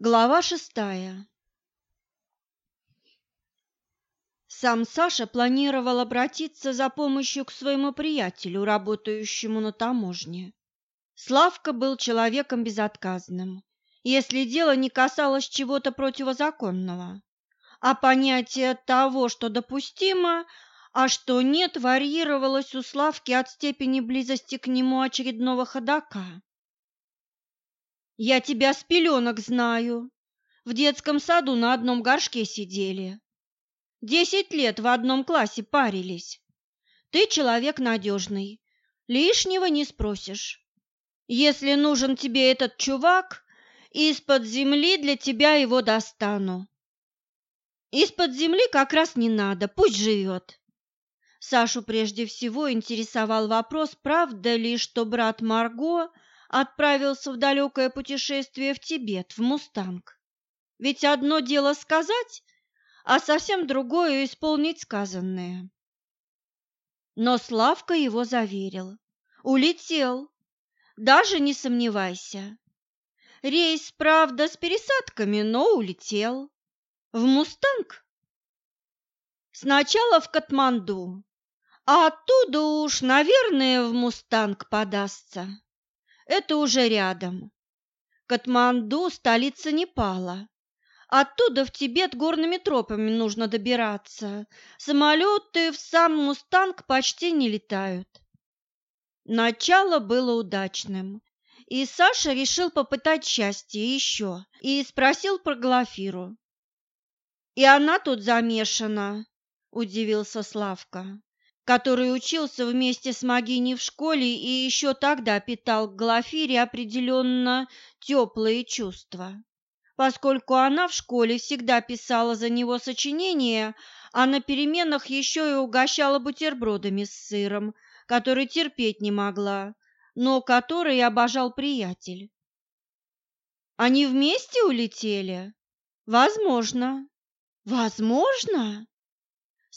Глава шестая Сам Саша планировал обратиться за помощью к своему приятелю, работающему на таможне. Славка был человеком безотказным, если дело не касалось чего-то противозаконного, а понятие того, что допустимо, а что нет, варьировалось у Славки от степени близости к нему очередного ходока. Я тебя с пеленок знаю. В детском саду на одном горшке сидели. Десять лет в одном классе парились. Ты человек надежный, лишнего не спросишь. Если нужен тебе этот чувак, из-под земли для тебя его достану. Из-под земли как раз не надо, пусть живет. Сашу прежде всего интересовал вопрос, правда ли, что брат Марго – отправился в далекое путешествие в Тибет, в Мустанг. Ведь одно дело сказать, а совсем другое исполнить сказанное. Но Славка его заверил. Улетел. Даже не сомневайся. Рейс, правда, с пересадками, но улетел. В Мустанг? Сначала в Катманду, а оттуда уж, наверное, в Мустанг подастся. Это уже рядом. Катманду – столица Непала. Оттуда в Тибет горными тропами нужно добираться. Самолеты в сам Мустанг почти не летают. Начало было удачным, и Саша решил попытать счастье еще и спросил про Глафиру. «И она тут замешана», – удивился Славка который учился вместе с Магиней в школе и еще тогда питал к Глафире определенно теплые чувства. Поскольку она в школе всегда писала за него сочинения, а на переменах еще и угощала бутербродами с сыром, который терпеть не могла, но который обожал приятель. Они вместе улетели? Возможно. Возможно?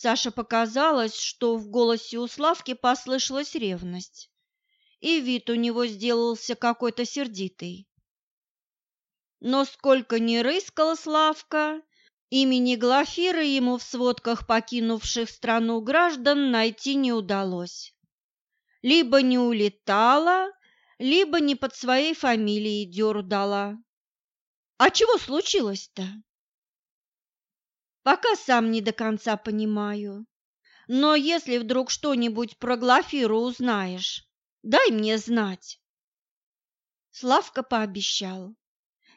Саше показалось, что в голосе у Славки послышалась ревность, и вид у него сделался какой-то сердитый. Но сколько ни рыскала Славка, имени Глафиры ему в сводках покинувших страну граждан найти не удалось. Либо не улетала, либо не под своей фамилией дёру дала. А чего случилось-то? Пока сам не до конца понимаю. Но если вдруг что-нибудь про Глафиру узнаешь, дай мне знать. Славка пообещал.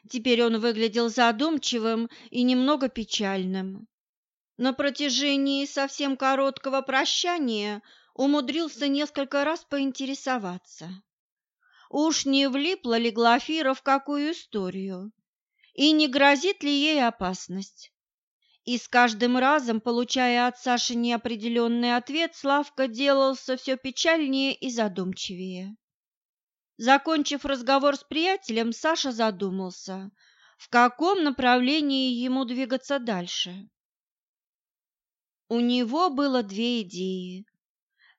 Теперь он выглядел задумчивым и немного печальным. На протяжении совсем короткого прощания умудрился несколько раз поинтересоваться. Уж не влипла ли Глафира в какую историю, и не грозит ли ей опасность? И с каждым разом, получая от Саши неопределенный ответ, Славка делался все печальнее и задумчивее. Закончив разговор с приятелем, Саша задумался, в каком направлении ему двигаться дальше. У него было две идеи,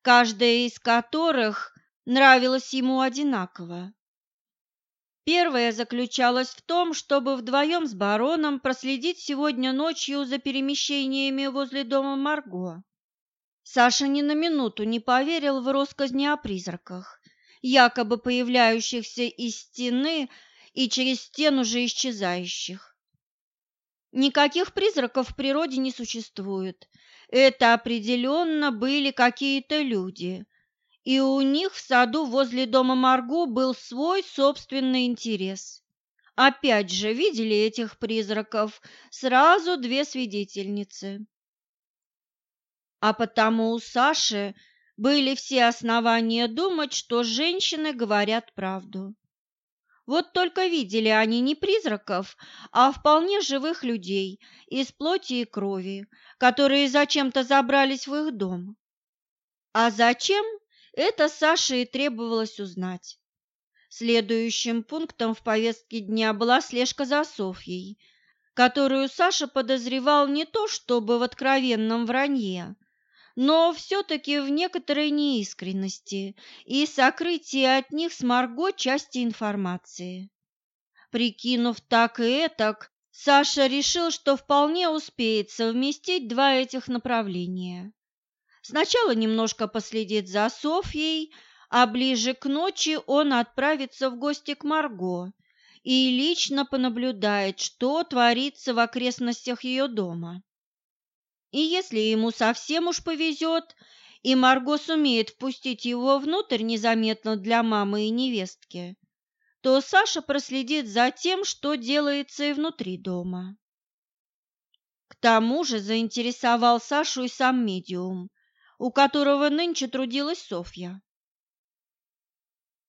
каждая из которых нравилась ему одинаково. Первая заключалась в том, чтобы вдвоем с бароном проследить сегодня ночью за перемещениями возле дома Марго. Саша ни на минуту не поверил в россказни о призраках, якобы появляющихся из стены и через стену же исчезающих. Никаких призраков в природе не существует. Это определенно были какие-то люди, и у них в саду возле дома Марго был свой собственный интерес. Опять же, видели этих призраков сразу две свидетельницы. А потому у Саши были все основания думать, что женщины говорят правду. Вот только видели они не призраков, а вполне живых людей из плоти и крови, которые зачем-то забрались в их дом. А зачем, это Саше и требовалось узнать. Следующим пунктом в повестке дня была слежка за Софьей, которую Саша подозревал не то чтобы в откровенном вранье, но все-таки в некоторой неискренности и сокрытии от них с Марго части информации. Прикинув так и этак, Саша решил, что вполне успеет совместить два этих направления. Сначала немножко последит за Софьей, а ближе к ночи он отправится в гости к Марго и лично понаблюдает, что творится в окрестностях ее дома. И если ему совсем уж повезет, и Марго сумеет впустить его внутрь незаметно для мамы и невестки, то Саша проследит за тем, что делается и внутри дома. К тому же заинтересовал Сашу и сам медиум, у которого нынче трудилась Софья.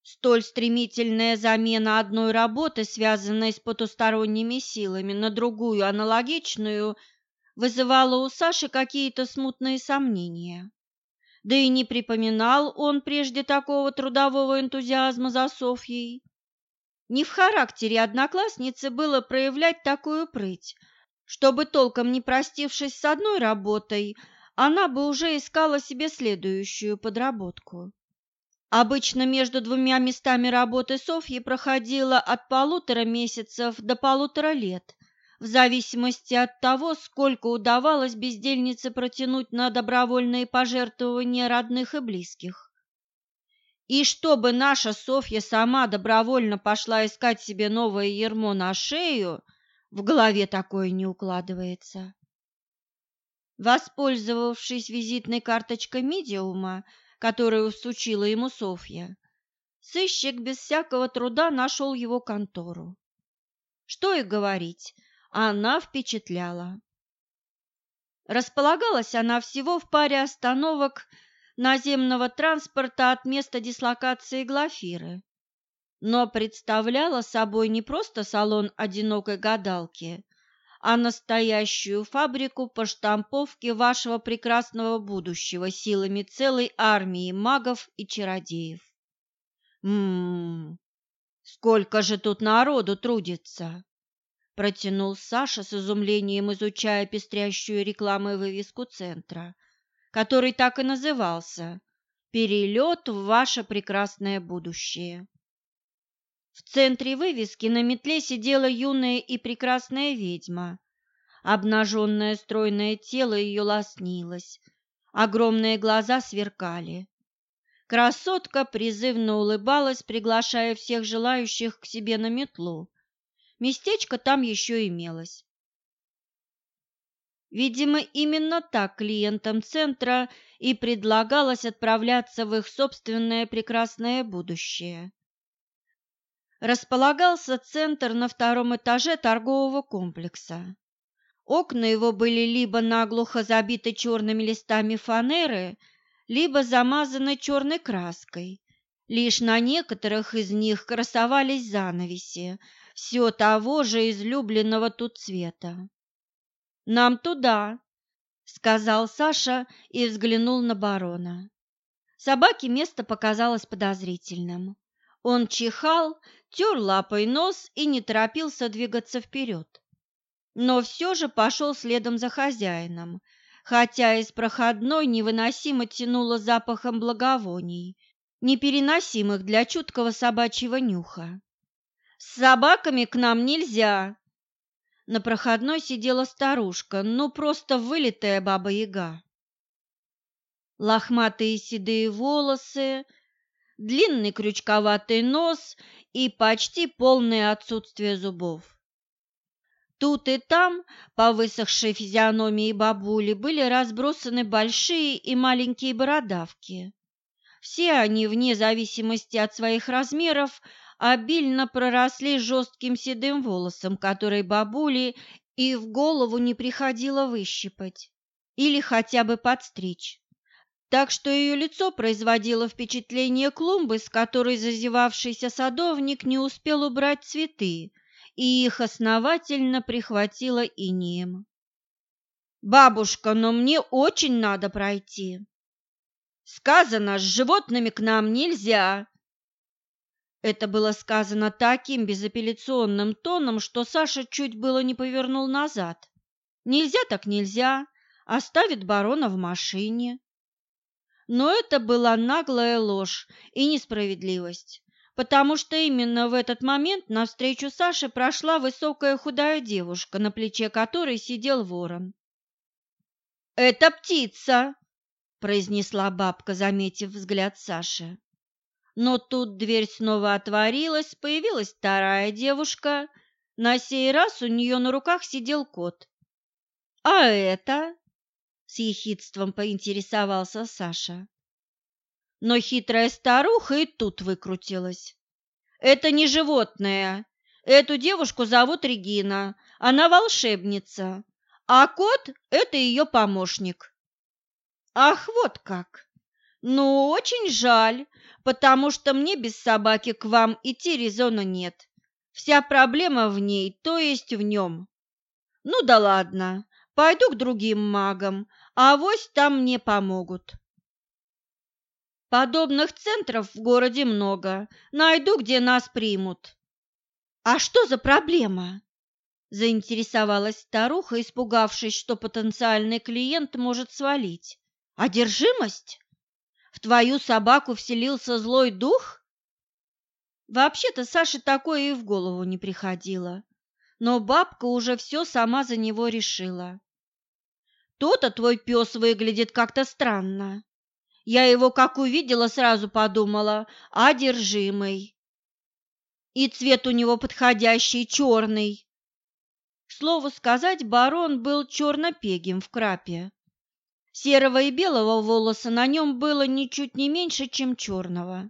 Столь стремительная замена одной работы, связанной с потусторонними силами, на другую аналогичную, вызывала у Саши какие-то смутные сомнения. Да и не припоминал он прежде такого трудового энтузиазма за Софьей. Не в характере одноклассницы было проявлять такую прыть, чтобы, толком не простившись с одной работой, она бы уже искала себе следующую подработку. Обычно между двумя местами работы Софьи проходило от полутора месяцев до полутора лет, в зависимости от того, сколько удавалось бездельнице протянуть на добровольные пожертвования родных и близких. И чтобы наша Софья сама добровольно пошла искать себе новое ермо на шею, в голове такое не укладывается. Воспользовавшись визитной карточкой медиума, которую всучила ему Софья, сыщик без всякого труда нашел его контору. Что и говорить, она впечатляла. Располагалась она всего в паре остановок наземного транспорта от места дислокации Глафиры, но представляла собой не просто салон одинокой гадалки, а настоящую фабрику по штамповке вашего прекрасного будущего силами целой армии магов и чародеев. Ммм, сколько же тут народу трудится! Протянул Саша с изумлением, изучая пестрящую рекламу вывеску центра – который так и назывался «Перелет в ваше прекрасное будущее». В центре вывески на метле сидела юная и прекрасная ведьма. Обнаженное стройное тело ее лоснилось, огромные глаза сверкали. Красотка призывно улыбалась, приглашая всех желающих к себе на метлу. Местечко там еще имелось. Видимо, именно так клиентам центра и предлагалось отправляться в их собственное прекрасное будущее. Располагался центр на втором этаже торгового комплекса. Окна его были либо наглухо забиты черными листами фанеры, либо замазаны черной краской. Лишь на некоторых из них красовались занавеси, все того же излюбленного тут цвета. «Нам туда», — сказал Саша и взглянул на барона. Собаке место показалось подозрительным. Он чихал, тер лапой нос и не торопился двигаться вперед. Но все же пошел следом за хозяином, хотя из проходной невыносимо тянуло запахом благовоний, непереносимых для чуткого собачьего нюха. «С собаками к нам нельзя!» На проходной сидела старушка, ну просто вылитая баба-яга. Лохматые седые волосы, длинный крючковатый нос и почти полное отсутствие зубов. Тут и там по высохшей физиономии бабули были разбросаны большие и маленькие бородавки. Все они, вне зависимости от своих размеров, обильно проросли жестким седым волосом, который бабули и в голову не приходило выщипать или хотя бы подстричь. Так что ее лицо производило впечатление клумбы, с которой зазевавшийся садовник не успел убрать цветы, и их основательно прихватило инием. «Бабушка, но мне очень надо пройти!» «Сказано, с животными к нам нельзя!» Это было сказано таким безапелляционным тоном, что Саша чуть было не повернул назад. Нельзя так нельзя, оставит барона в машине. Но это была наглая ложь и несправедливость, потому что именно в этот момент навстречу Саше прошла высокая худая девушка, на плече которой сидел ворон. «Это птица!» – произнесла бабка, заметив взгляд Саши. Но тут дверь снова отворилась, появилась вторая девушка. На сей раз у нее на руках сидел кот. «А это?» – с ехидством поинтересовался Саша. Но хитрая старуха и тут выкрутилась. «Это не животное. Эту девушку зовут Регина. Она волшебница. А кот – это ее помощник». «Ах, вот как! Ну, очень жаль, потому что мне без собаки к вам идти резона нет. Вся проблема в ней, то есть в нем. Ну да ладно, пойду к другим магам, а авось там мне помогут. Подобных центров в городе много, найду, где нас примут. А что за проблема? Заинтересовалась старуха, испугавшись, что потенциальный клиент может свалить. Одержимость? В твою собаку вселился злой дух? Вообще-то Саше такое и в голову не приходило, но бабка уже все сама за него решила. То-то твой пес выглядит как-то странно. Я его как увидела, сразу подумала, одержимый. И цвет у него подходящий, черный. К слову сказать, барон был чернопегим в крапе. Серого и белого волоса на нем было ничуть не меньше, чем черного.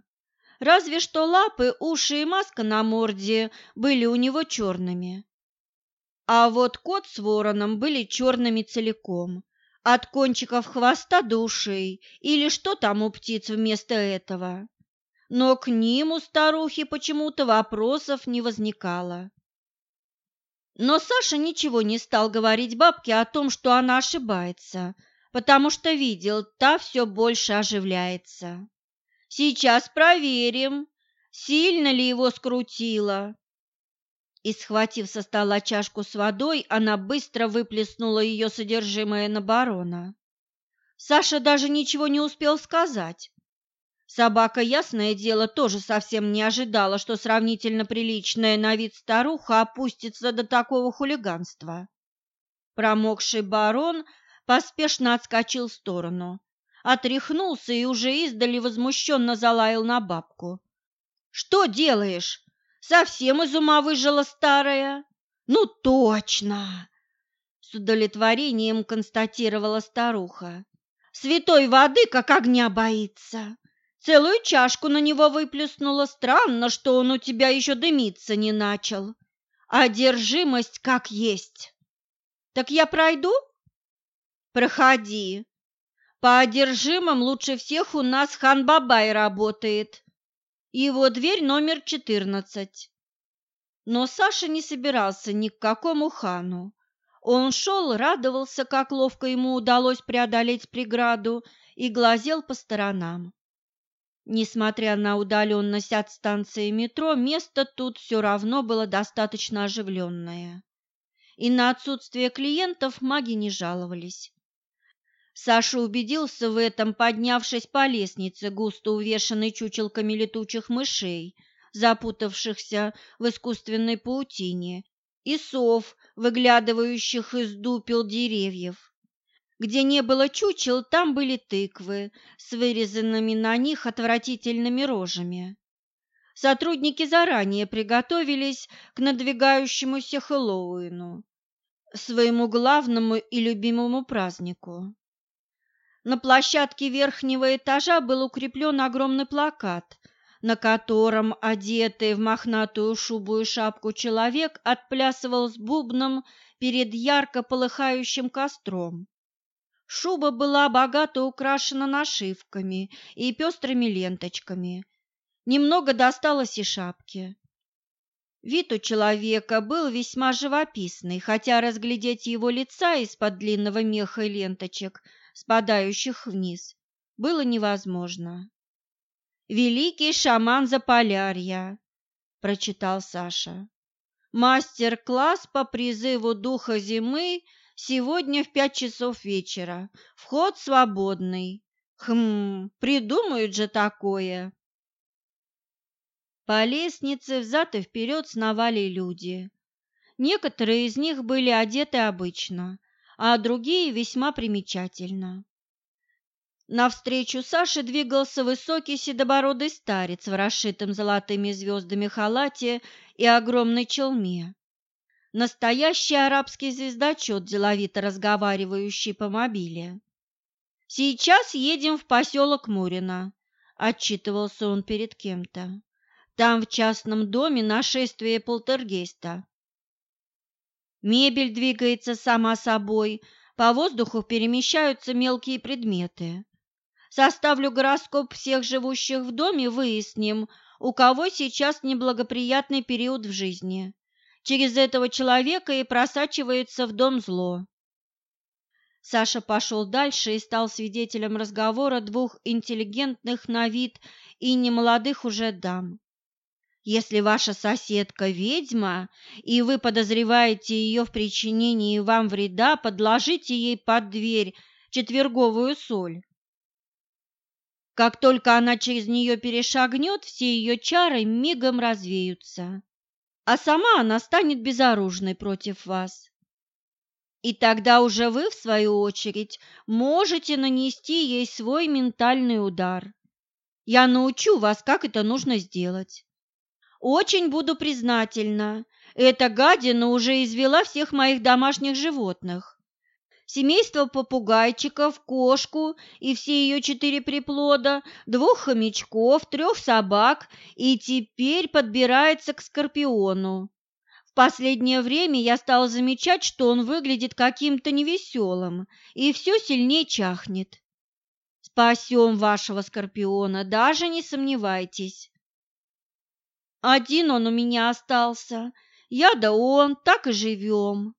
Разве что лапы, уши и маска на морде были у него черными. А вот кот с вороном были черными целиком, от кончиков хвоста до ушей, или что там у птиц вместо этого. Но к ним у старухи почему-то вопросов не возникало. Но Саша ничего не стал говорить бабке о том, что она ошибается – потому что видел, та все больше оживляется. Сейчас проверим, сильно ли его скрутило. И, схватив со стола чашку с водой, она быстро выплеснула ее содержимое на барона. Саша даже ничего не успел сказать. Собака, ясное дело, тоже совсем не ожидала, что сравнительно приличная на вид старуха опустится до такого хулиганства. Промокший барон поспешно отскочил в сторону, отряхнулся и уже издали возмущенно залаял на бабку. «Что делаешь? Совсем из ума выжила старая?» «Ну точно!» С удовлетворением констатировала старуха. «Святой воды, как огня боится!» Целую чашку на него выплеснула. Странно, что он у тебя еще дымиться не начал. Одержимость как есть. Так я пройду? Проходи. По одержимым лучше всех у нас хан Бабай работает. Его дверь номер четырнадцать. Но Саша не собирался ни к какому хану. Он шел, радовался, как ловко ему удалось преодолеть преграду, и глазел по сторонам. Несмотря на удаленность от станции метро, место тут все равно было достаточно оживленное. И на отсутствие клиентов маги не жаловались. Саша убедился в этом, поднявшись по лестнице, густо увешанной чучелками летучих мышей, запутавшихся в искусственной паутине, и сов, выглядывающих из дупел деревьев. Где не было чучел, там были тыквы с вырезанными на них отвратительными рожами. Сотрудники заранее приготовились к надвигающемуся Хэллоуину, своему главному и любимому празднику. На площадке верхнего этажа был укреплен огромный плакат, на котором одетый в мохнатую шубу и шапку человек отплясывал с бубном перед ярко полыхающим костром. Шуба была богато украшена нашивками и пестрыми ленточками. Немного досталось и шапке. Вид у человека был весьма живописный, хотя разглядеть его лица из-под длинного меха и ленточек – спадающих вниз, было невозможно. «Великий шаман Заполярья», – прочитал Саша. «Мастер-класс по призыву духа зимы сегодня в пять часов вечера. Вход свободный. Хм, придумают же такое». По лестнице взад и вперед сновали люди. Некоторые из них были одеты обычно, а другие весьма примечательно. Навстречу Саше двигался высокий седобородый старец в расшитом золотыми звездами халате и огромной челме. Настоящий арабский звездочет, деловито разговаривающий по мобиле. «Сейчас едем в поселок Мурино», — отчитывался он перед кем-то. «Там в частном доме нашествие полтергейста. Мебель двигается сама собой, по воздуху перемещаются мелкие предметы. Составлю гороскоп всех живущих в доме, выясним, у кого сейчас неблагоприятный период в жизни. Через этого человека и просачивается в дом зло. Саша пошел дальше и стал свидетелем разговора двух интеллигентных на вид и немолодых уже дам. Если ваша соседка ведьма, и вы подозреваете ее в причинении вам вреда, подложите ей под дверь четверговую соль. Как только она через нее перешагнет, все ее чары мигом развеются, а сама она станет безоружной против вас. И тогда уже вы, в свою очередь, можете нанести ей свой ментальный удар. Я научу вас, как это нужно сделать. Очень буду признательна. Эта гадина уже извела всех моих домашних животных. Семейство попугайчиков, кошку и все ее четыре приплода, двух хомячков, трех собак и теперь подбирается к скорпиону. В последнее время я стала замечать, что он выглядит каким-то невеселым и все сильнее чахнет. Спасем вашего скорпиона, даже не сомневайтесь. Один он у меня остался. Я да он, так и живем.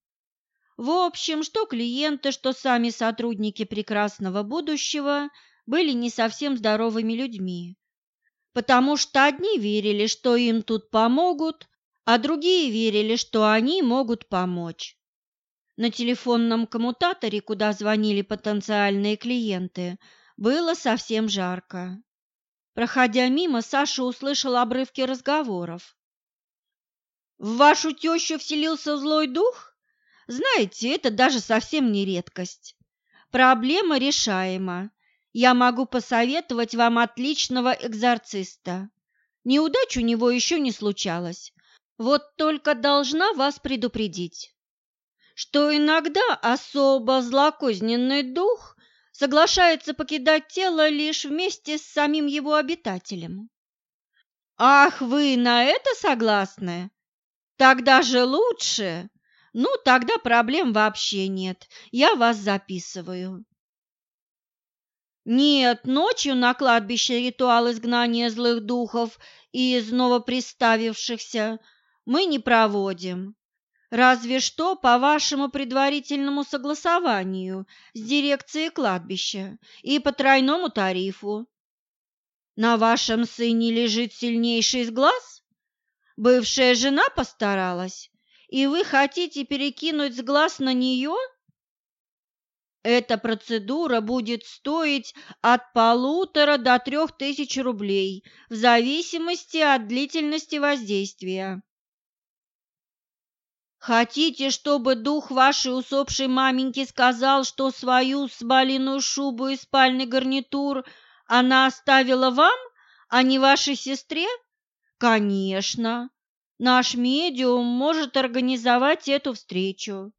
В общем, что клиенты, что сами сотрудники прекрасного будущего были не совсем здоровыми людьми, потому что одни верили, что им тут помогут, а другие верили, что они могут помочь. На телефонном коммутаторе, куда звонили потенциальные клиенты, было совсем жарко. Проходя мимо, Саша услышал обрывки разговоров. «В вашу тещу вселился злой дух? Знаете, это даже совсем не редкость. Проблема решаема. Я могу посоветовать вам отличного экзорциста. Неудач у него еще не случалось. Вот только должна вас предупредить, что иногда особо злокозненный дух соглашается покидать тело лишь вместе с самим его обитателем. Ах, вы на это согласны? Тогда же лучше. Ну, тогда проблем вообще нет. Я вас записываю. Нет, ночью на кладбище ритуал изгнания злых духов и из новоприставившихся мы не проводим. Разве что по вашему предварительному согласованию с дирекцией кладбища и по тройному тарифу. На вашем сыне лежит сильнейший из глаз? Бывшая жена постаралась, и вы хотите перекинуть с глаз на нее? Эта процедура будет стоить от полутора до трех тысяч рублей в зависимости от длительности воздействия. Хотите, чтобы дух вашей усопшей маменьки сказал, что свою смоляную шубу и спальный гарнитур она оставила вам, а не вашей сестре? Конечно. Наш медиум может организовать эту встречу.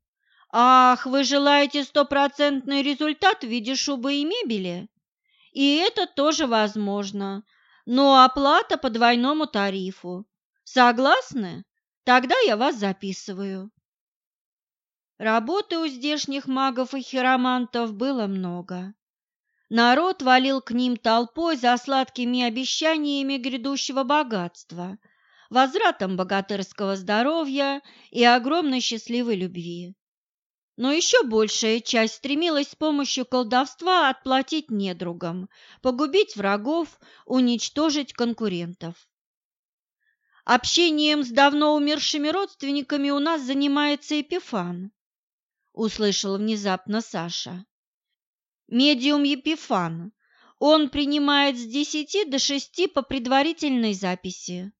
Ах, вы желаете стопроцентный результат в виде шубы и мебели? И это тоже возможно, но оплата по двойному тарифу. Согласны? Тогда я вас записываю. Работы у здешних магов и хиромантов было много. Народ валил к ним толпой за сладкими обещаниями грядущего богатства, возвратом богатырского здоровья и огромной счастливой любви. Но еще большая часть стремилась с помощью колдовства отплатить недругам, погубить врагов, уничтожить конкурентов. Общением с давно умершими родственниками у нас занимается Епифан, услышал внезапно Саша. Медиум Епифан. Он принимает с десяти до шести по предварительной записи.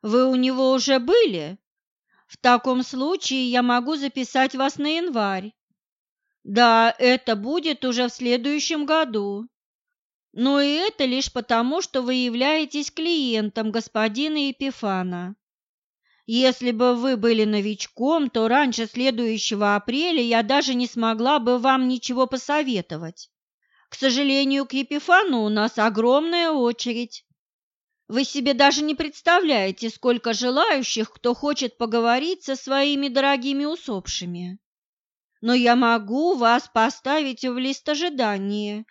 Вы у него уже были? В таком случае я могу записать вас на январь. Да, это будет уже в следующем году. Но и это лишь потому, что вы являетесь клиентом господина Епифана. Если бы вы были новичком, то раньше следующего апреля я даже не смогла бы вам ничего посоветовать. К сожалению, к Епифану у нас огромная очередь. Вы себе даже не представляете, сколько желающих, кто хочет поговорить со своими дорогими усопшими. Но я могу вас поставить в лист ожидания,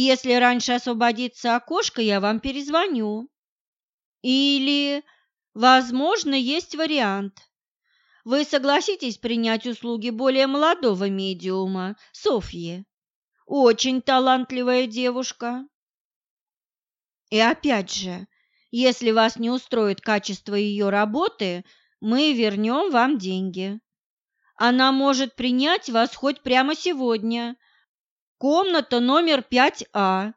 если раньше освободится окошко, я вам перезвоню. Или, возможно, есть вариант. Вы согласитесь принять услуги более молодого медиума, Софьи? Очень талантливая девушка. И опять же, если вас не устроит качество ее работы, мы вернем вам деньги. Она может принять вас хоть прямо сегодня, Комната номер 5А.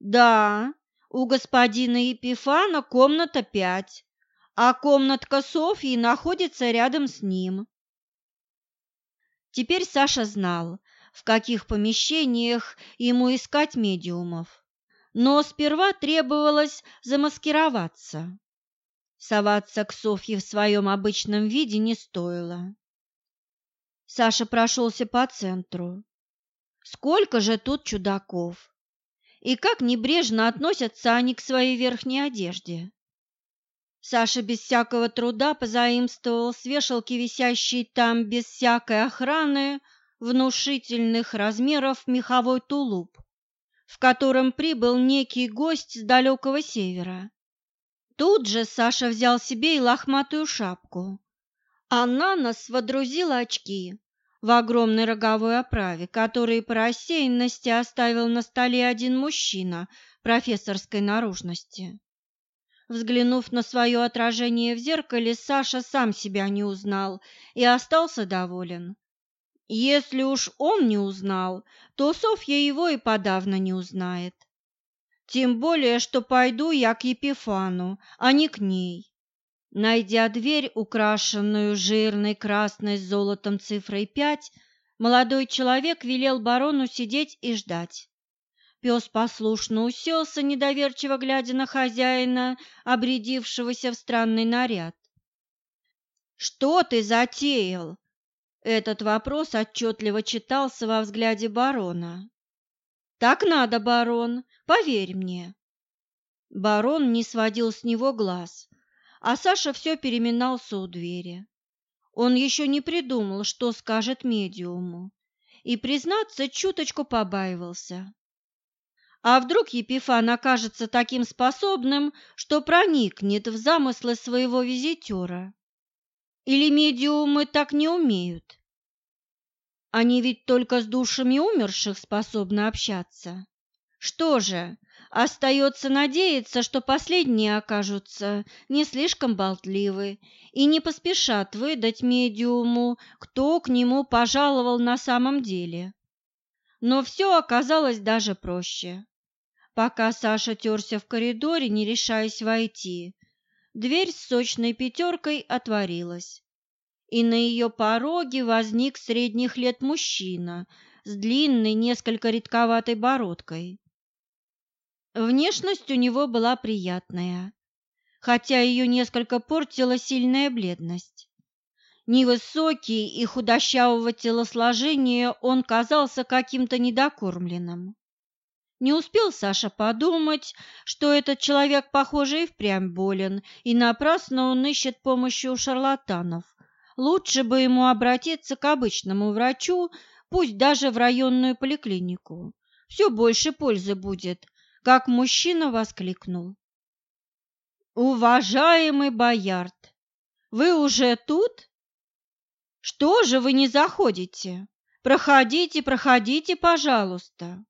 Да, у господина Епифана комната 5, а комнатка Софьи находится рядом с ним. Теперь Саша знал, в каких помещениях ему искать медиумов. Но сперва требовалось замаскироваться. Соваться к Софье в своем обычном виде не стоило. Саша прошелся по центру. Сколько же тут чудаков! И как небрежно относятся они к своей верхней одежде. Саша без всякого труда позаимствовал с вешалки, висящей там без всякой охраны, внушительных размеров меховой тулуп, в котором прибыл некий гость с далекого севера. Тут же Саша взял себе и лохматую шапку, а на нос очки, в огромной роговой оправе, которые по рассеянности оставил на столе один мужчина профессорской наружности. Взглянув на свое отражение в зеркале, Саша сам себя не узнал и остался доволен. Если уж он не узнал, то Софья его и подавно не узнает. Тем более, что пойду я к Епифану, а не к ней. Найдя дверь, украшенную жирной красной с золотом цифрой пять, молодой человек велел барону сидеть и ждать. Пес послушно уселся, недоверчиво глядя на хозяина, обрядившегося в странный наряд. «Что ты затеял?» Этот вопрос отчетливо читался во взгляде барона. «Так надо, барон, поверь мне». Барон не сводил с него глаз, а Саша все переминался у двери. Он еще не придумал, что скажет медиуму, и, признаться, чуточку побаивался. А вдруг Епифан окажется таким способным, что проникнет в замыслы своего визитера? Или медиумы так не умеют? Они ведь только с душами умерших способны общаться. Что же, Остается надеяться, что последние окажутся не слишком болтливы и не поспешат выдать медиуму, кто к нему пожаловал на самом деле. Но все оказалось даже проще. Пока Саша терся в коридоре, не решаясь войти, дверь с сочной пятеркой отворилась, и на ее пороге возник средних лет мужчина с длинной, несколько редковатой бородкой. Внешность у него была приятная, хотя ее несколько портила сильная бледность. Невысокий и худощавого телосложения он казался каким-то недокормленным. Не успел Саша подумать, что этот человек, похоже, и впрямь болен, и напрасно он ищет помощи у шарлатанов. Лучше бы ему обратиться к обычному врачу, пусть даже в районную поликлинику. Все больше пользы будет, как мужчина воскликнул. «Уважаемый Боярд, вы уже тут? Что же вы не заходите? Проходите, проходите, пожалуйста!»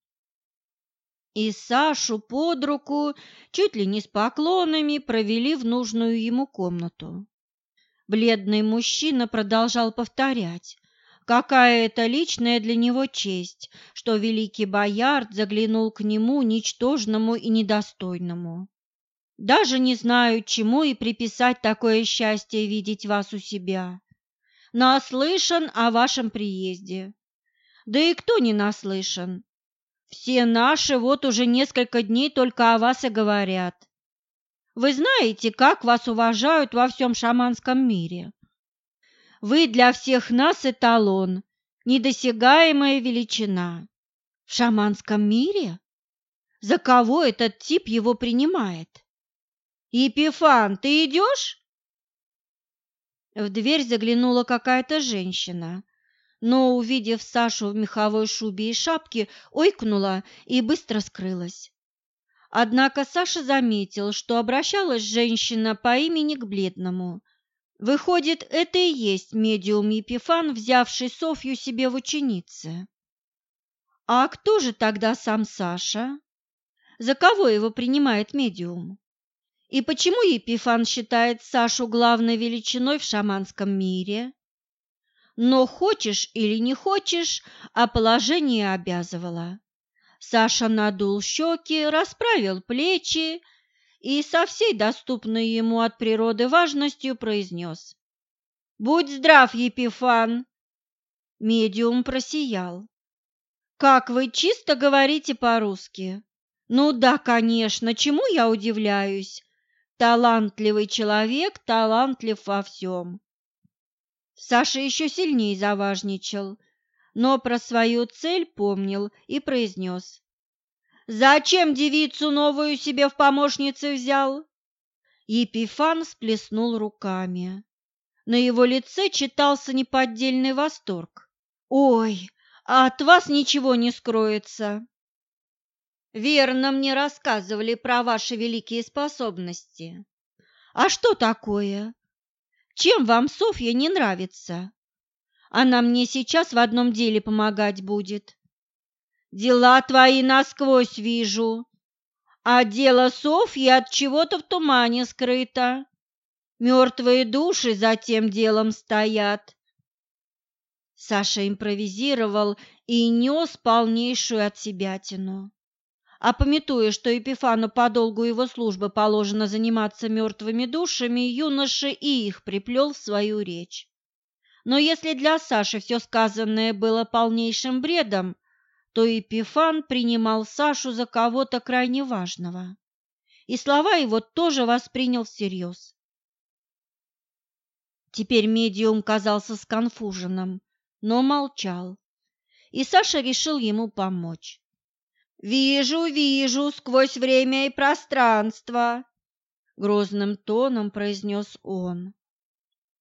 И Сашу под руку, чуть ли не с поклонами, провели в нужную ему комнату. Бледный мужчина продолжал повторять, Какая это личная для него честь, что великий боярд заглянул к нему, ничтожному и недостойному. Даже не знаю, чему и приписать такое счастье видеть вас у себя. Наслышан о вашем приезде. Да и кто не наслышан? Все наши вот уже несколько дней только о вас и говорят. Вы знаете, как вас уважают во всем шаманском мире. Вы для всех нас эталон, недосягаемая величина. В шаманском мире? За кого этот тип его принимает? Епифан, ты идешь? В дверь заглянула какая-то женщина, но, увидев Сашу в меховой шубе и шапке, ойкнула и быстро скрылась. Однако Саша заметил, что обращалась женщина по имени к бледному. Выходит, это и есть медиум Епифан, взявший Софью себе в ученицы. А кто же тогда сам Саша? За кого его принимает медиум? И почему Епифан считает Сашу главной величиной в шаманском мире? Но хочешь или не хочешь, а положение обязывало. Саша надул щеки, расправил плечи и со всей доступной ему от природы важностью произнес. «Будь здрав, Епифан!» Медиум просиял. «Как вы чисто говорите по-русски!» «Ну да, конечно, чему я удивляюсь? Талантливый человек талантлив во всем. Саша еще сильнее заважничал, но про свою цель помнил и произнес. «Зачем девицу новую себе в помощницы взял?» Епифан сплеснул руками. На его лице читался неподдельный восторг. «Ой, а от вас ничего не скроется!» Верно мне рассказывали про ваши великие способности. А что такое? Чем вам Софья не нравится? Она мне сейчас в одном деле помогать будет. Дела твои насквозь вижу, а дело Софьи от чего-то в тумане скрыто. Мертвые души за тем делом стоят. Саша импровизировал и нес полнейшую от себя тяну а пометуя, что Епифану по долгу его службы положено заниматься мертвыми душами, юноша и их приплел в свою речь. Но если для Саши все сказанное было полнейшим бредом, то Епифан принимал Сашу за кого-то крайне важного, и слова его тоже воспринял всерьез. Теперь медиум казался сконфуженным, но молчал, и Саша решил ему помочь. «Вижу, вижу, сквозь время и пространство», — грозным тоном произнес он.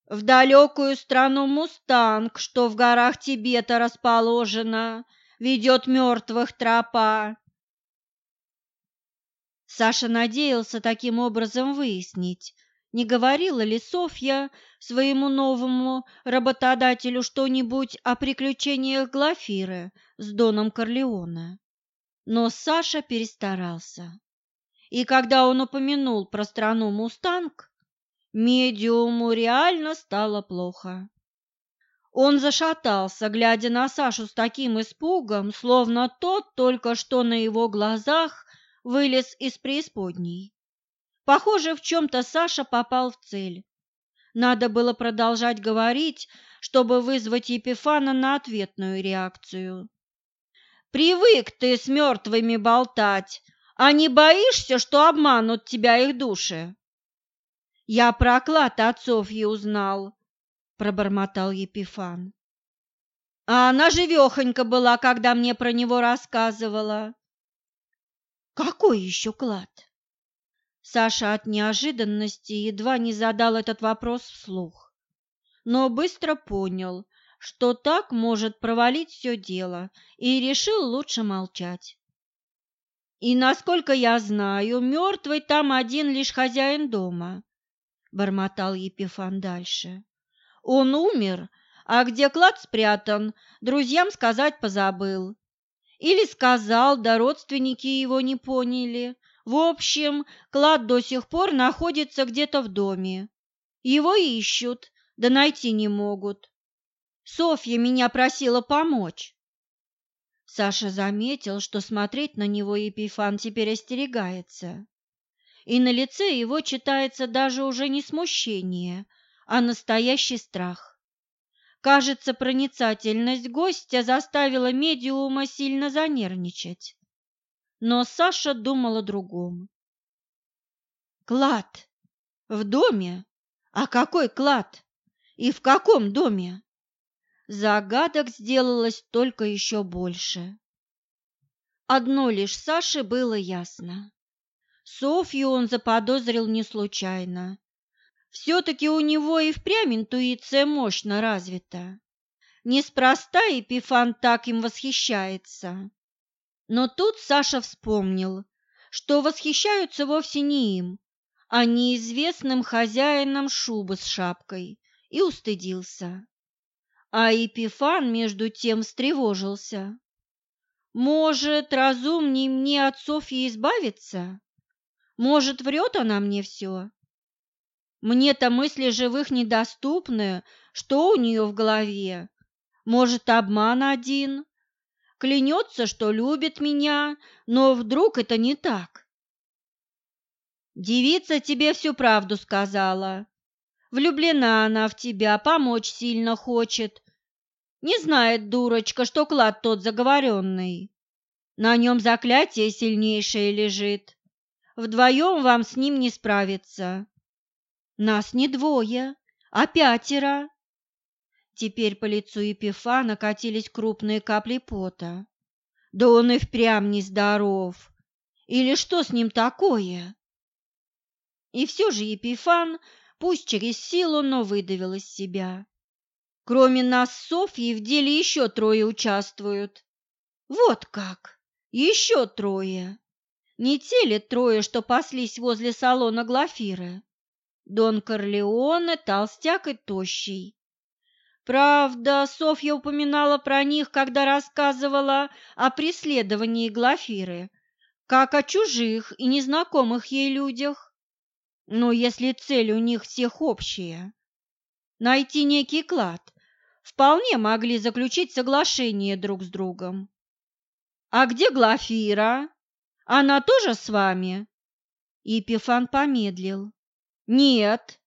«В далекую страну Мустанг, что в горах Тибета расположена, ведет мертвых тропа». Саша надеялся таким образом выяснить, не говорила ли Софья своему новому работодателю что-нибудь о приключениях Глафиры с Доном Корлеоне. Но Саша перестарался. И когда он упомянул про страну Мустанг, медиуму реально стало плохо. Он зашатался, глядя на Сашу с таким испугом, словно тот только что на его глазах вылез из преисподней. Похоже, в чем-то Саша попал в цель. Надо было продолжать говорить, чтобы вызвать Епифана на ответную реакцию. Привык ты с мертвыми болтать, а не боишься, что обманут тебя их души? Я про отцов и узнал, пробормотал Епифан. А она живехонька была, когда мне про него рассказывала. Какой еще клад? Саша от неожиданности едва не задал этот вопрос вслух, но быстро понял, что так может провалить все дело, и решил лучше молчать. И, насколько я знаю, мертвый там один лишь хозяин дома, — бормотал Епифан дальше. Он умер, а где клад спрятан, друзьям сказать позабыл. Или сказал, да родственники его не поняли. В общем, клад до сих пор находится где-то в доме. Его ищут, да найти не могут. Софья меня просила помочь. Саша заметил, что смотреть на него Епифан теперь остерегается. и на лице его читается даже уже не смущение, а настоящий страх. Кажется, проницательность гостя заставила медиума сильно занервничать. Но Саша думал о другом. «Клад! В доме? А какой клад? И в каком доме?» Загадок сделалось только еще больше. Одно лишь Саше было ясно. Софью он заподозрил не случайно. Все-таки у него и впрямь интуиция мощно развита. Неспроста Епифан так им восхищается. Но тут Саша вспомнил, что восхищаются вовсе не им, а неизвестным хозяином шубы с шапкой, и устыдился. А Епифан между тем встревожился. Может, разумней мне от Софьи избавиться? Может, врет она мне все? Мне-то мысли живых недоступны, что у нее в голове? Может, обман один? Клянется, что любит меня, но вдруг это не так? Девица тебе всю правду сказала. Влюблена она в тебя, помочь сильно хочет. Не знает дурочка, что клад тот заговоренный. На нем заклятие сильнейшее лежит. Вдвоем вам с ним не справиться. Нас не двое, а пятеро. Теперь по лицу Епифана катились крупные капли пота. Да он и впрямь нездоров. Или что с ним такое? И все же Епифан пусть через силу, но выдавил из себя. Кроме нас с Софьей в деле еще трое участвуют. Вот как! Еще трое! Не те ли трое, что паслись возле салона Глафиры? Дон Корлеоне, толстяк и тощий. Правда, Софья упоминала про них, когда рассказывала о преследовании Глафиры, как о чужих и незнакомых ей людях. Но если цель у них всех общая – найти некий клад, вполне могли заключить соглашение друг с другом. «А где Глафира? Она тоже с вами?» Епифан помедлил. «Нет».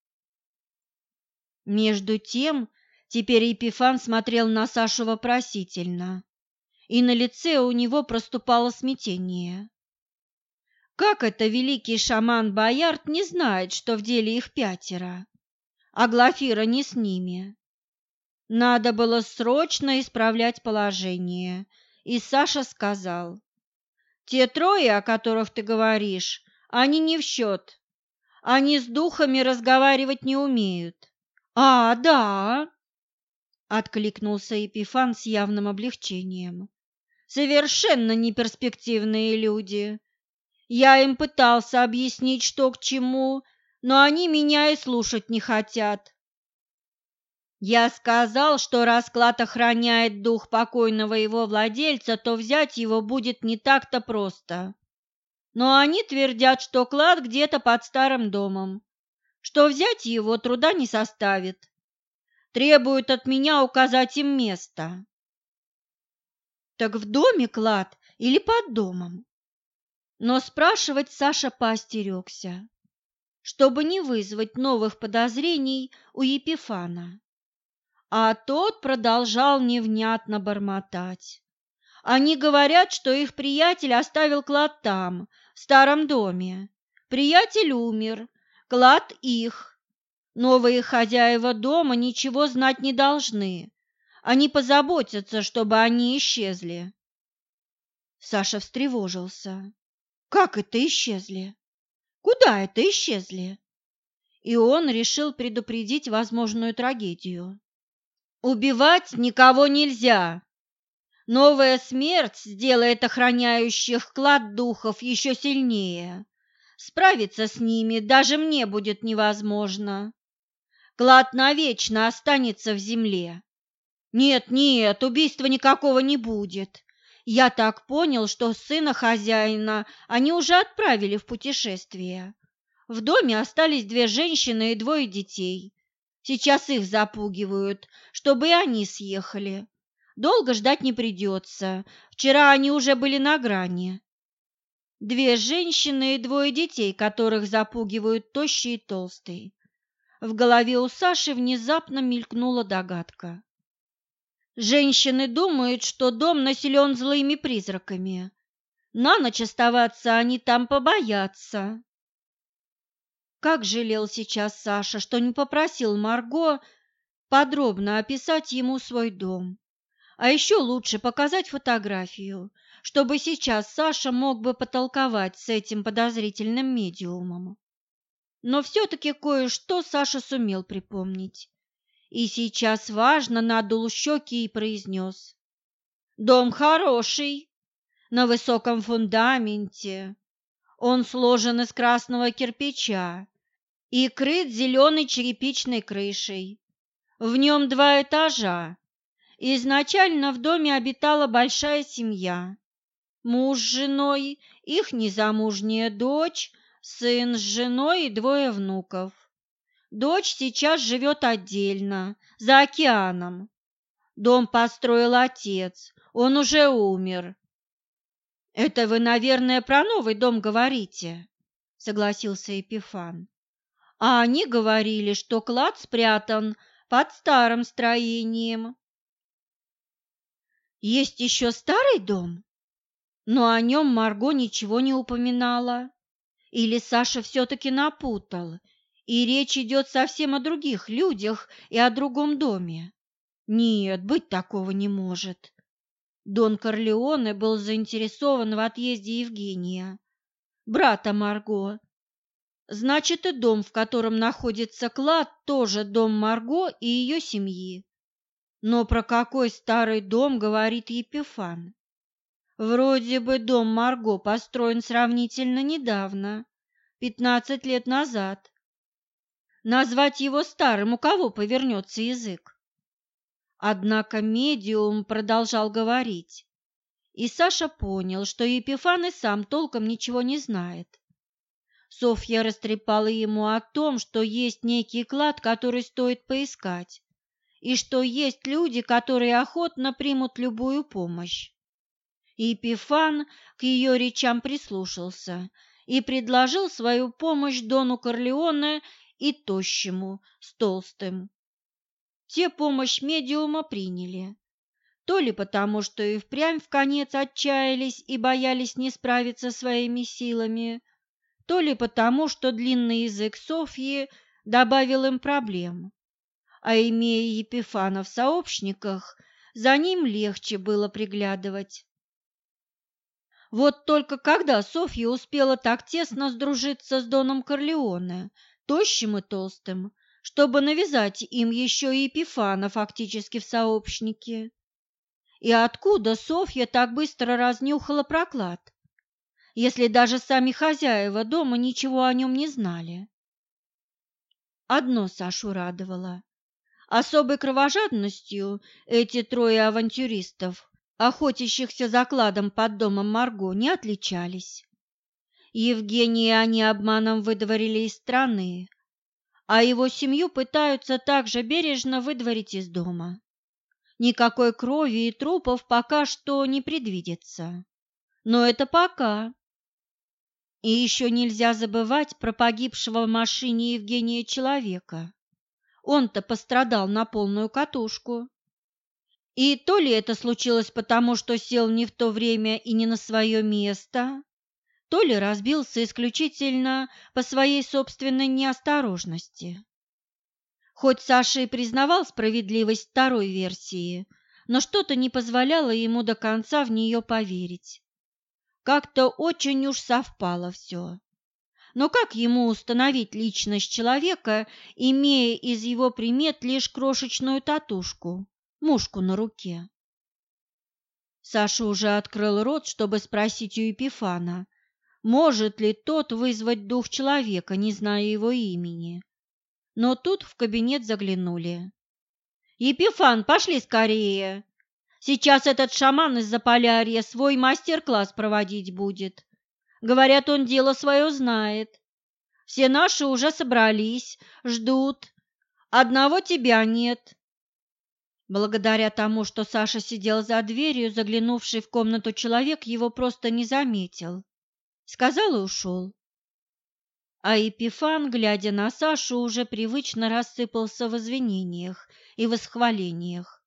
Между тем, теперь Епифан смотрел на Сашу вопросительно, и на лице у него проступало смятение. Как это великий шаман Боярд не знает, что в деле их пятеро, а Глафира не с ними? Надо было срочно исправлять положение, и Саша сказал, «Те трое, о которых ты говоришь, они не в счет. Они с духами разговаривать не умеют». «А, да!» — откликнулся Епифан с явным облегчением. «Совершенно неперспективные люди. Я им пытался объяснить, что к чему, но они меня и слушать не хотят. Я сказал, что расклад охраняет дух покойного его владельца, то взять его будет не так-то просто. Но они твердят, что клад где-то под старым домом, что взять его труда не составит. Требуют от меня указать им место. Так в доме клад или под домом? Но спрашивать Саша поостерегся, чтобы не вызвать новых подозрений у Епифана. А тот продолжал невнятно бормотать. Они говорят, что их приятель оставил клад там, в старом доме. Приятель умер, клад их. Новые хозяева дома ничего знать не должны. Они позаботятся, чтобы они исчезли. Саша встревожился. Как это исчезли? Куда это исчезли? И он решил предупредить возможную трагедию. Убивать никого нельзя. Новая смерть сделает охраняющих клад духов еще сильнее. Справиться с ними даже мне будет невозможно. Клад навечно останется в земле. Нет, нет, убийства никакого не будет. Я так понял, что сына хозяина они уже отправили в путешествие. В доме остались две женщины и двое детей. Сейчас их запугивают, чтобы и они съехали. Долго ждать не придется. Вчера они уже были на грани. Две женщины и двое детей, которых запугивают тощий и толстый. В голове у Саши внезапно мелькнула догадка. Женщины думают, что дом населен злыми призраками. На ночь оставаться они там побоятся. Как жалел сейчас Саша, что не попросил Марго подробно описать ему свой дом. А еще лучше показать фотографию, чтобы сейчас Саша мог бы потолковать с этим подозрительным медиумом. Но все-таки кое-что Саша сумел припомнить. И сейчас важно надул щеки и произнес. «Дом хороший, на высоком фундаменте. Он сложен из красного кирпича и крыт зеленой черепичной крышей. В нем два этажа. Изначально в доме обитала большая семья. Муж с женой, их незамужняя дочь, сын с женой и двое внуков. Дочь сейчас живет отдельно, за океаном. Дом построил отец, он уже умер. «Это вы, наверное, про новый дом говорите», — согласился Епифан. «А они говорили, что клад спрятан под старым строением». «Есть еще старый дом?» Но о нем Марго ничего не упоминала. Или Саша все-таки напутал, и речь идет совсем о других людях и о другом доме? Нет, быть такого не может. Дон Корлеоне был заинтересован в отъезде Евгения, брата Марго. Значит, и дом, в котором находится клад, тоже дом Марго и ее семьи. Но про какой старый дом говорит Епифан? Вроде бы дом Марго построен сравнительно недавно, пятнадцать лет назад. Назвать его старым у кого повернется язык? Однако медиум продолжал говорить, и Саша понял, что Епифан и сам толком ничего не знает. Софья растрепала ему о том, что есть некий клад, который стоит поискать, и что есть люди, которые охотно примут любую помощь. И Епифан к ее речам прислушался и предложил свою помощь Дону Корлеоне и Тощему с Толстым. Те помощь медиума приняли, то ли потому, что и впрямь в конец отчаялись и боялись не справиться своими силами, то ли потому, что длинный язык Софьи добавил им проблем. А имея Епифана в сообщниках, за ним легче было приглядывать. Вот только когда Софья успела так тесно сдружиться с Доном Корлеоне, тощим и толстым, чтобы навязать им еще и Епифана фактически в сообщники? И откуда Софья так быстро разнюхала проклад, если даже сами хозяева дома ничего о нем не знали? Одно Сашу радовало. Особой кровожадностью эти трое авантюристов охотящихся за кладом под домом Марго, не отличались. Евгения они обманом выдворили из страны, а его семью пытаются также бережно выдворить из дома. Никакой крови и трупов пока что не предвидится. Но это пока. И еще нельзя забывать про погибшего в машине Евгения человека. Он-то пострадал на полную катушку. И то ли это случилось потому, что сел не в то время и не на свое место, то ли разбился исключительно по своей собственной неосторожности. Хоть Саша и признавал справедливость второй версии, но что-то не позволяло ему до конца в нее поверить. Как-то очень уж совпало все. Но как ему установить личность человека, имея из его примет лишь крошечную татушку? мушку на руке. Саша уже открыл рот, чтобы спросить у Епифана, может ли тот вызвать дух человека, не зная его имени. Но тут в кабинет заглянули. «Епифан, пошли скорее! Сейчас этот шаман из Заполярья свой мастер-класс проводить будет. Говорят, он дело свое знает. Все наши уже собрались, ждут. Одного тебя нет. Благодаря тому, что Саша сидел за дверью, заглянувший в комнату человек его просто не заметил. сказал и ушел. А Епифан, глядя на Сашу, уже привычно рассыпался в извинениях и восхвалениях.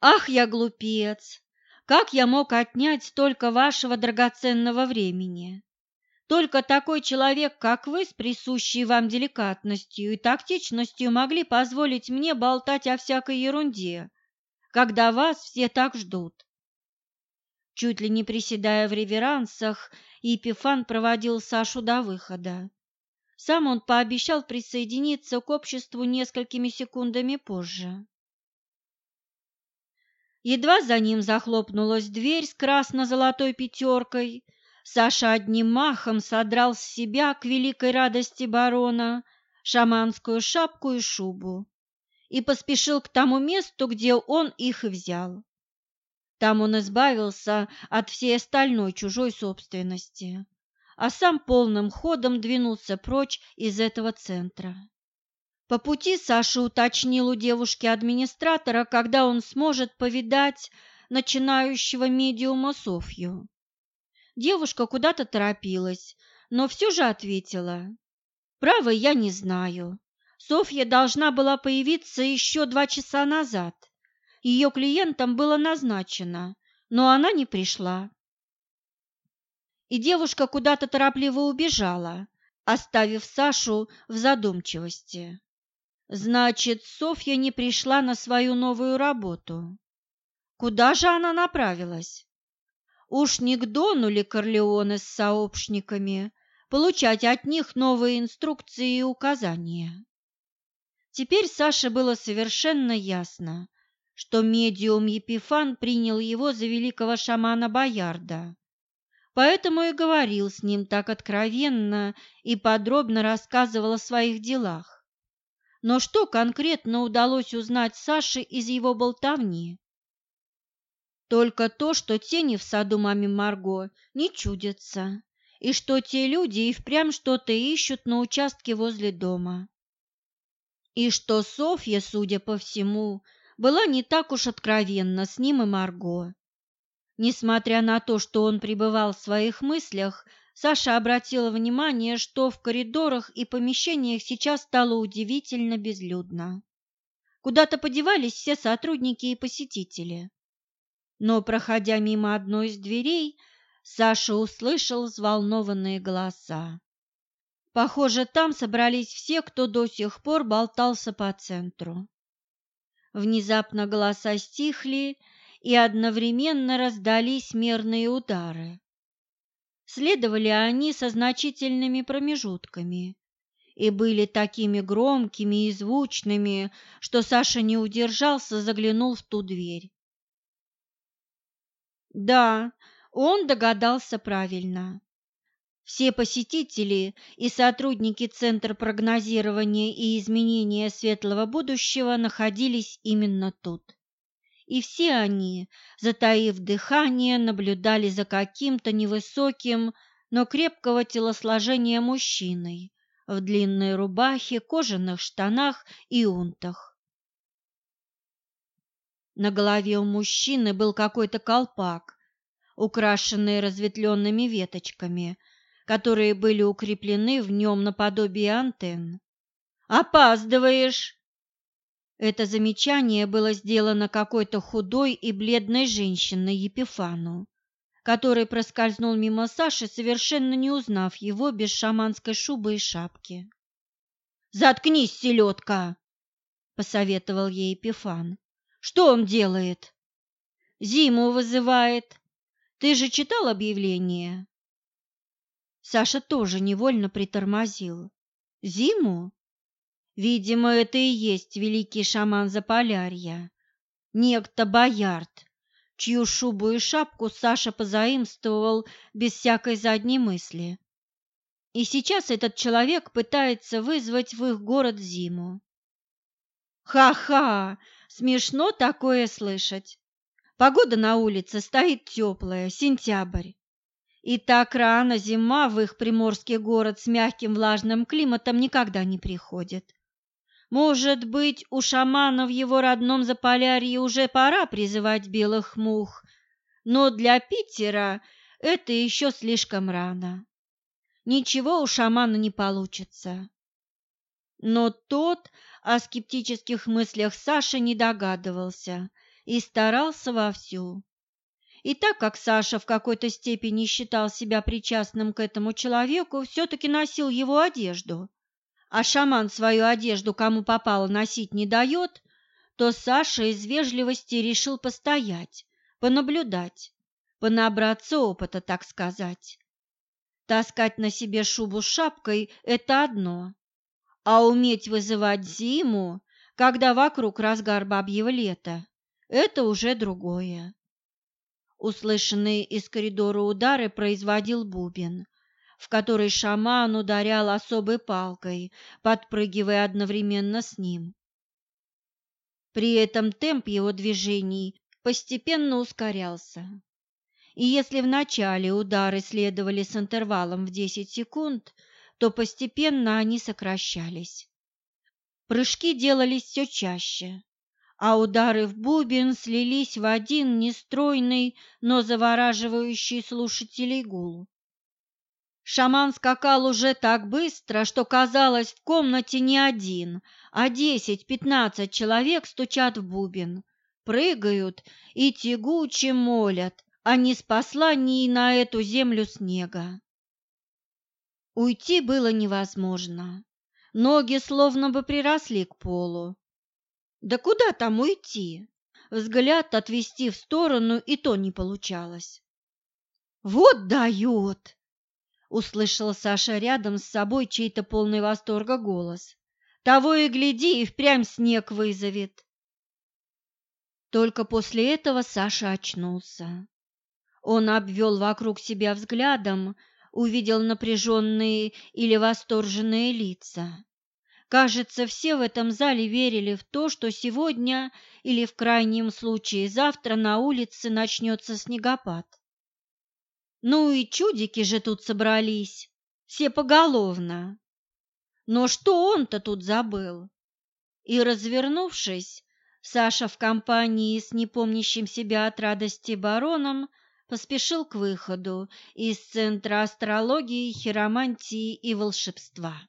«Ах, я глупец! Как я мог отнять столько вашего драгоценного времени? Только такой человек, как вы, с присущей вам деликатностью и тактичностью, могли позволить мне болтать о всякой ерунде, когда вас все так ждут. Чуть ли не приседая в реверансах, Епифан проводил Сашу до выхода. Сам он пообещал присоединиться к обществу несколькими секундами позже. Едва за ним захлопнулась дверь с красно-золотой пятеркой, Саша одним махом содрал с себя, к великой радости барона, шаманскую шапку и шубу и поспешил к тому месту, где он их и взял. Там он избавился от всей остальной чужой собственности, а сам полным ходом двинулся прочь из этого центра. По пути Саша уточнил у девушки-администратора, когда он сможет повидать начинающего медиума Софью. Девушка куда-то торопилась, но все же ответила. «Право, я не знаю. Софья должна была появиться еще два часа назад. Ее клиентам было назначено, но она не пришла. И девушка куда-то торопливо убежала, оставив Сашу в задумчивости. Значит, Софья не пришла на свою новую работу. Куда же она направилась? Уж не к Дону ли Корлеоне с сообщниками, получать от них новые инструкции и указания. Теперь Саше было совершенно ясно, что медиум Епифан принял его за великого шамана Боярда, поэтому и говорил с ним так откровенно и подробно рассказывал о своих делах. Но что конкретно удалось узнать Саше из его болтовни? Только то, что тени в саду маме Марго не чудятся, и что те люди и впрямь что-то ищут на участке возле дома. И что Софья, судя по всему, была не так уж откровенна с ним и Марго. Несмотря на то, что он пребывал в своих мыслях, Саша обратила внимание, что в коридорах и помещениях сейчас стало удивительно безлюдно. Куда-то подевались все сотрудники и посетители. Но, проходя мимо одной из дверей, Саша услышал взволнованные голоса. Похоже, там собрались все, кто до сих пор болтался по центру. Внезапно голоса стихли, и одновременно раздались мерные удары. Следовали они со значительными промежутками и были такими громкими и звучными, что Саша не удержался, заглянул в ту дверь. Да, он догадался правильно. Все посетители и сотрудники Центра прогнозирования и изменения светлого будущего находились именно тут. И все они, затаив дыхание, наблюдали за каким-то невысоким, но крепкого телосложения мужчиной в длинной рубахе, кожаных штанах и унтах. На голове у мужчины был какой-то колпак, украшенный разветвленными веточками, которые были укреплены в нем наподобие антенн. «Опаздываешь!» Это замечание было сделано какой-то худой и бледной женщиной Епифану, который проскользнул мимо Саши, совершенно не узнав его без шаманской шубы и шапки. «Заткнись, селедка!» – посоветовал ей Епифан. Что он делает? Зиму вызывает. Ты же читал объявление? Саша тоже невольно притормозил. Зиму? Видимо, это и есть великий шаман Заполярья. Некто Боярд, чью шубу и шапку Саша позаимствовал без всякой задней мысли. И сейчас этот человек пытается вызвать в их город зиму. «Ха-ха! Смешно такое слышать. Погода на улице стоит теплая, сентябрь. И так рано зима в их приморский город с мягким влажным климатом никогда не приходит. Может быть, у шамана в его родном Заполярье уже пора призывать белых мух, но для Питера это еще слишком рано. Ничего у шамана не получится. Но тот о скептических мыслях Саши не догадывался и старался вовсю. И так как Саша в какой-то степени считал себя причастным к этому человеку, все-таки носил его одежду, а шаман свою одежду кому попало носить не дает, то Саша из вежливости решил постоять, понаблюдать, понабраться опыта, так сказать. Таскать на себе шубу с шапкой – это одно, а уметь вызывать зиму, когда вокруг разгар бабьего лета, это уже другое. Услышанные из коридора удары производил бубен, в который шаман ударял особой палкой, подпрыгивая одновременно с ним. При этом темп его движений постепенно ускорялся. И если вначале удары следовали с интервалом в 10 секунд, то постепенно они сокращались. Прыжки делались все чаще, а удары в бубен слились в один нестройный, но завораживающий слушателей гул. Шаман скакал уже так быстро, что казалось, в комнате не один, а десять-пятнадцать человек стучат в бубен, прыгают и тягуче молят, не спасла ни на эту землю снега. Уйти было невозможно. Ноги словно бы приросли к полу. Да куда там уйти? Взгляд отвести в сторону и то не получалось. «Вот дает!» — услышал Саша рядом с собой чей-то полный восторга голос. «Того и гляди, и впрямь снег вызовет!» Только после этого Саша очнулся. Он обвел вокруг себя взглядом, увидел напряженные или восторженные лица. Кажется, все в этом зале верили в то, что сегодня или в крайнем случае завтра на улице начнется снегопад. Ну и чудики же тут собрались, все поголовно. Но что он-то тут забыл? И, развернувшись, Саша в компании с непомнящим себя от радости бароном поспешил к выходу из Центра астрологии, хиромантии и волшебства.